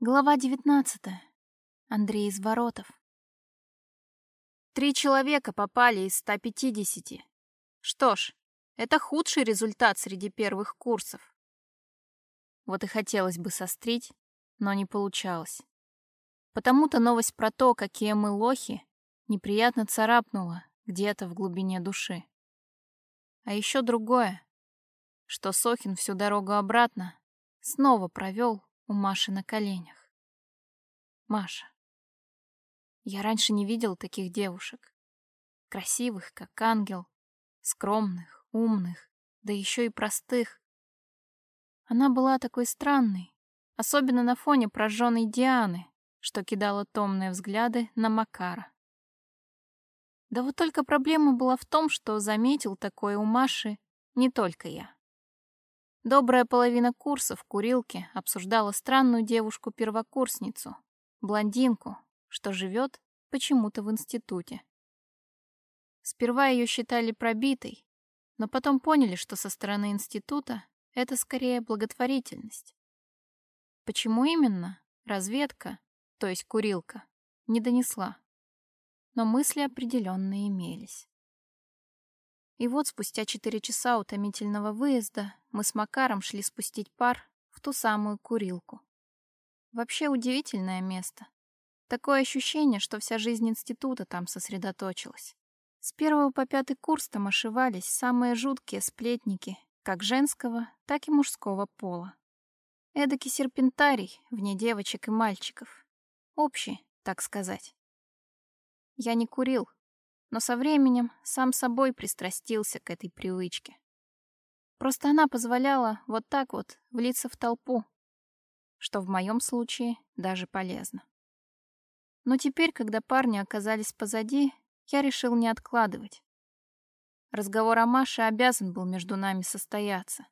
Глава 19. Андрей из Воротов. Три человека попали из 150. Что ж, это худший результат среди первых курсов. Вот и хотелось бы сострить, но не получалось. Потому-то новость про то, какие мы лохи, неприятно царапнула где-то в глубине души. А еще другое, что Сохин всю дорогу обратно снова провел у Маши на коленях. Маша. Я раньше не видел таких девушек. Красивых, как ангел, скромных, умных, да еще и простых. Она была такой странной, особенно на фоне прожженной Дианы, что кидала томные взгляды на Макара. Да вот только проблема была в том, что заметил такое у Маши не только я. Добрая половина курса в курилке обсуждала странную девушку-первокурсницу, блондинку, что живет почему-то в институте. Сперва ее считали пробитой, но потом поняли, что со стороны института это скорее благотворительность. Почему именно, разведка, то есть курилка, не донесла. Но мысли определенно имелись. И вот спустя четыре часа утомительного выезда мы с Макаром шли спустить пар в ту самую курилку. Вообще удивительное место. Такое ощущение, что вся жизнь института там сосредоточилась. С первого по пятый курс там ошивались самые жуткие сплетники, как женского, так и мужского пола. Эдакий серпентарий вне девочек и мальчиков. Общий, так сказать. Я не курил, но со временем сам собой пристрастился к этой привычке. Просто она позволяла вот так вот влиться в толпу, что в моем случае даже полезно. Но теперь, когда парни оказались позади, я решил не откладывать. Разговор о Маше обязан был между нами состояться,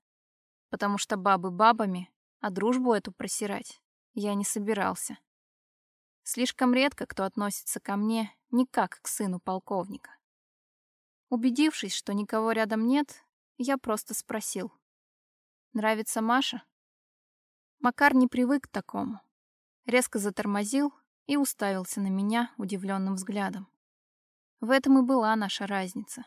потому что бабы бабами, а дружбу эту просирать я не собирался. Слишком редко кто относится ко мне не как к сыну полковника. Убедившись, что никого рядом нет, я просто спросил. «Нравится Маша?» Макар не привык к такому. Резко затормозил и уставился на меня удивленным взглядом. В этом и была наша разница.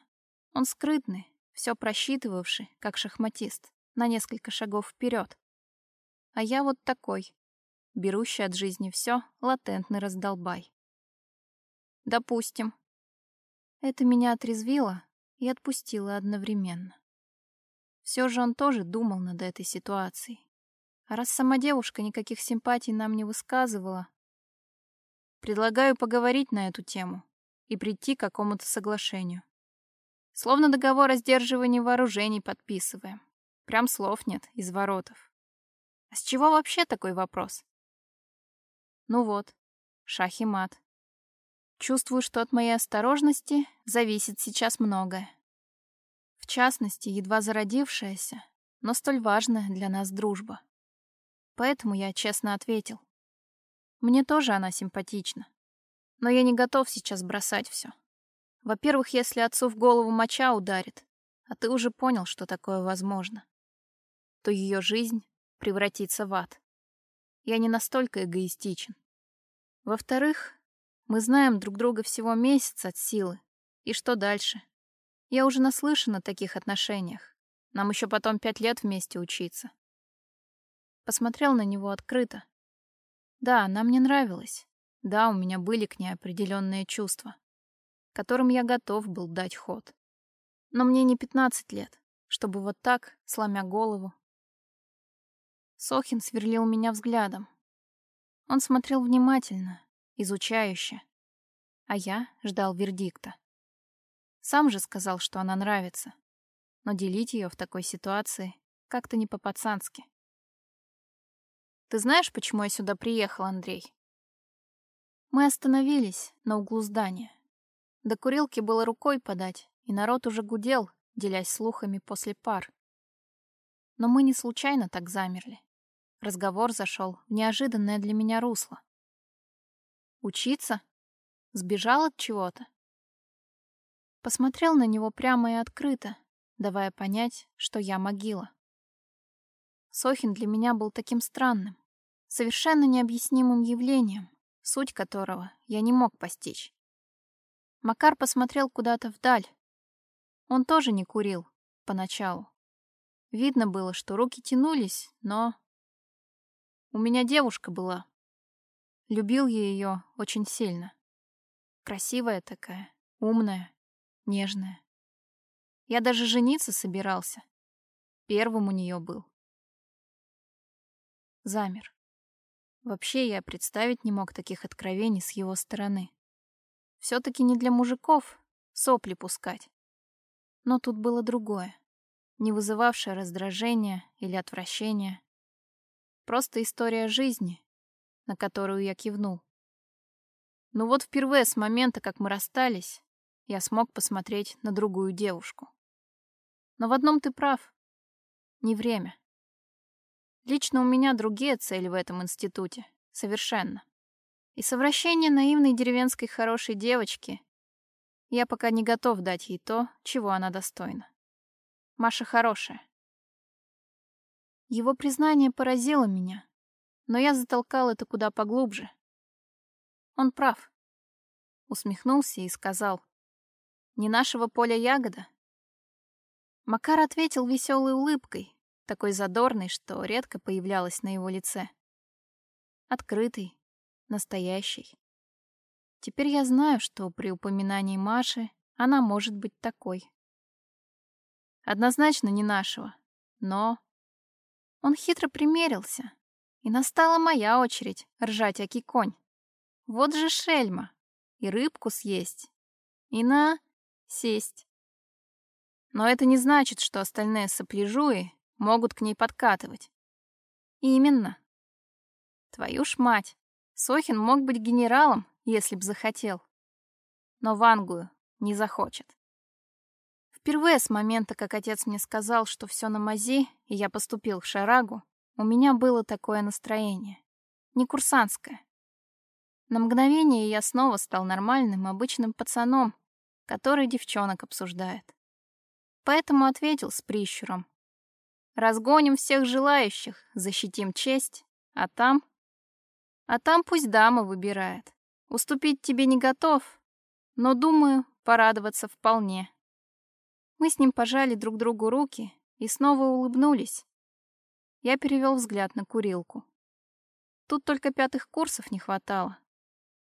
Он скрытный, все просчитывавший, как шахматист, на несколько шагов вперед. А я вот такой, берущий от жизни все, латентный раздолбай. Допустим. Это меня отрезвило и отпустило одновременно. Все же он тоже думал над этой ситуацией. А раз сама девушка никаких симпатий нам не высказывала, предлагаю поговорить на эту тему и прийти к какому-то соглашению. Словно договор о сдерживании вооружений подписываем. Прям слов нет из воротов. А с чего вообще такой вопрос? Ну вот, шах и мат. Чувствую, что от моей осторожности зависит сейчас многое. В частности, едва зародившаяся, но столь важная для нас дружба. Поэтому я честно ответил. Мне тоже она симпатична. Но я не готов сейчас бросать все. Во-первых, если отцу в голову моча ударит, а ты уже понял, что такое возможно, то ее жизнь превратится в ад я не настолько эгоистичен. Во-вторых, мы знаем друг друга всего месяц от силы. И что дальше? Я уже наслышан о таких отношениях. Нам еще потом пять лет вместе учиться. Посмотрел на него открыто. Да, она мне нравилась. Да, у меня были к ней определенные чувства, которым я готов был дать ход. Но мне не пятнадцать лет, чтобы вот так, сломя голову, Сохин сверлил меня взглядом. Он смотрел внимательно, изучающе, а я ждал вердикта. Сам же сказал, что она нравится, но делить ее в такой ситуации как-то не по-пацански. «Ты знаешь, почему я сюда приехал, Андрей?» Мы остановились на углу здания. До курилки было рукой подать, и народ уже гудел, делясь слухами после пар. Но мы не случайно так замерли. Разговор зашел в неожиданное для меня русло. Учиться? Сбежал от чего-то? Посмотрел на него прямо и открыто, давая понять, что я могила. Сохин для меня был таким странным, совершенно необъяснимым явлением, суть которого я не мог постичь. Макар посмотрел куда-то вдаль. Он тоже не курил поначалу. Видно было, что руки тянулись, но... У меня девушка была. Любил я ее очень сильно. Красивая такая, умная, нежная. Я даже жениться собирался. Первым у нее был. Замер. Вообще я представить не мог таких откровений с его стороны. Все-таки не для мужиков сопли пускать. Но тут было другое, не вызывавшее раздражения или отвращения. Просто история жизни, на которую я кивнул. Но вот впервые с момента, как мы расстались, я смог посмотреть на другую девушку. Но в одном ты прав. Не время. Лично у меня другие цели в этом институте. Совершенно. И совращение наивной деревенской хорошей девочки я пока не готов дать ей то, чего она достойна. Маша хорошая. Его признание поразило меня, но я затолкал это куда поглубже. Он прав. Усмехнулся и сказал. Не нашего поля ягода. Макар ответил веселой улыбкой, такой задорной, что редко появлялась на его лице. Открытый, настоящий. Теперь я знаю, что при упоминании Маши она может быть такой. Однозначно не нашего, но... Он хитро примерился, и настала моя очередь ржать аки конь. Вот же шельма. И рыбку съесть, и на... сесть. Но это не значит, что остальные сопляжуи могут к ней подкатывать. Именно. Твою ж мать. Сохин мог быть генералом, если б захотел. Но в Англию не захочет. Впервые с момента, как отец мне сказал, что все на мази, и я поступил в Шарагу, у меня было такое настроение. Не курсантское. На мгновение я снова стал нормальным, обычным пацаном, который девчонок обсуждает. Поэтому ответил с прищуром. Разгоним всех желающих, защитим честь, а там а там пусть дама выбирает. Уступить тебе не готов, но, думаю, порадоваться вполне. Мы с ним пожали друг другу руки и снова улыбнулись. Я перевел взгляд на курилку. Тут только пятых курсов не хватало.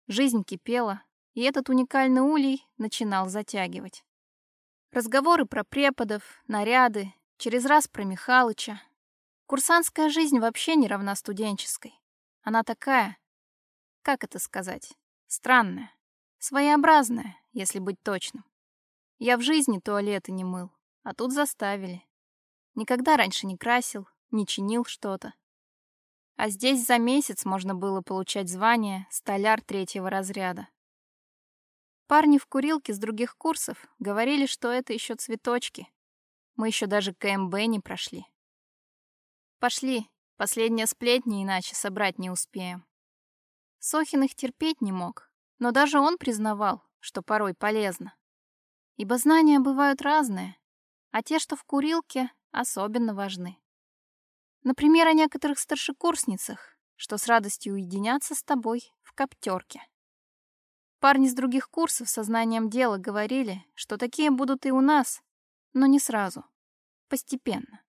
Жизнь кипела, и этот уникальный улей начинал затягивать. Разговоры про преподов, наряды, через раз про Михалыча. Курсантская жизнь вообще не равна студенческой. Она такая, как это сказать, странная, своеобразная, если быть точным. Я в жизни туалеты не мыл, а тут заставили. Никогда раньше не красил, не чинил что-то. А здесь за месяц можно было получать звание столяр третьего разряда. Парни в курилке с других курсов говорили, что это еще цветочки. Мы еще даже КМБ не прошли. Пошли, Последняя сплетня, иначе собрать не успеем. Сохин их терпеть не мог, но даже он признавал, что порой полезно. Ибо знания бывают разные, а те, что в курилке, особенно важны. Например, о некоторых старшекурсницах, что с радостью уединятся с тобой в коптерке. Парни с других курсов со знанием дела говорили, что такие будут и у нас, но не сразу, постепенно.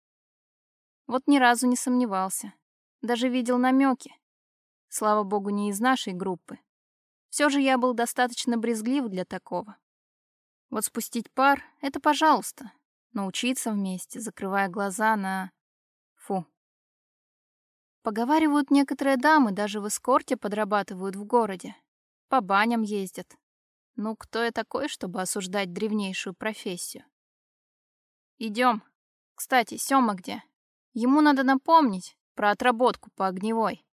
Вот ни разу не сомневался. Даже видел намеки. Слава богу, не из нашей группы. Все же я был достаточно брезглив для такого. Вот спустить пар — это пожалуйста. Научиться вместе, закрывая глаза на... Фу. Поговаривают, некоторые дамы даже в эскорте подрабатывают в городе. По баням ездят. Ну, кто я такой, чтобы осуждать древнейшую профессию? Идем. Кстати, Сёма где? Ему надо напомнить про отработку по огневой.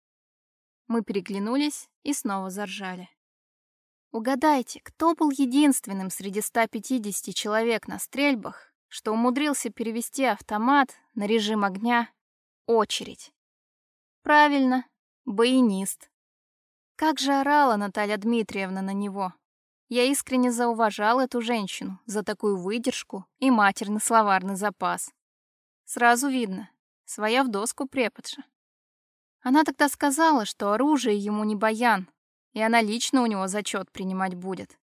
Мы переглянулись и снова заржали. Угадайте, кто был единственным среди 150 человек на стрельбах, что умудрился перевести автомат на режим огня очередь? Правильно, баянист. Как же орала Наталья Дмитриевна на него. Я искренне зауважал эту женщину за такую выдержку и матерный словарный запас. Сразу видно, Своя в доску преподша. Она тогда сказала, что оружие ему не баян, и она лично у него зачет принимать будет.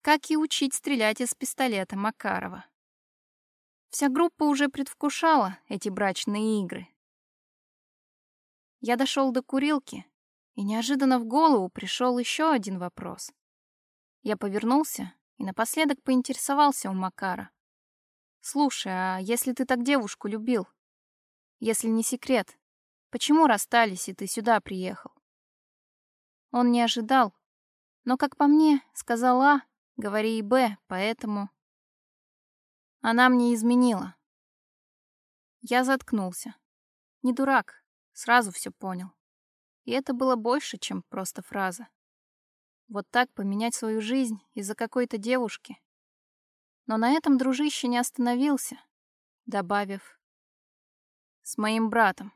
Как и учить стрелять из пистолета Макарова. Вся группа уже предвкушала эти брачные игры. Я дошел до курилки, и неожиданно в голову пришел еще один вопрос. Я повернулся и напоследок поинтересовался у Макара. «Слушай, а если ты так девушку любил? Если не секрет, почему расстались, и ты сюда приехал?» Он не ожидал, но, как по мне, сказал А, говори и Б, поэтому... Она мне изменила. Я заткнулся. Не дурак, сразу все понял. И это было больше, чем просто фраза. Вот так поменять свою жизнь из-за какой-то девушки. Но на этом дружище не остановился, добавив «С моим братом».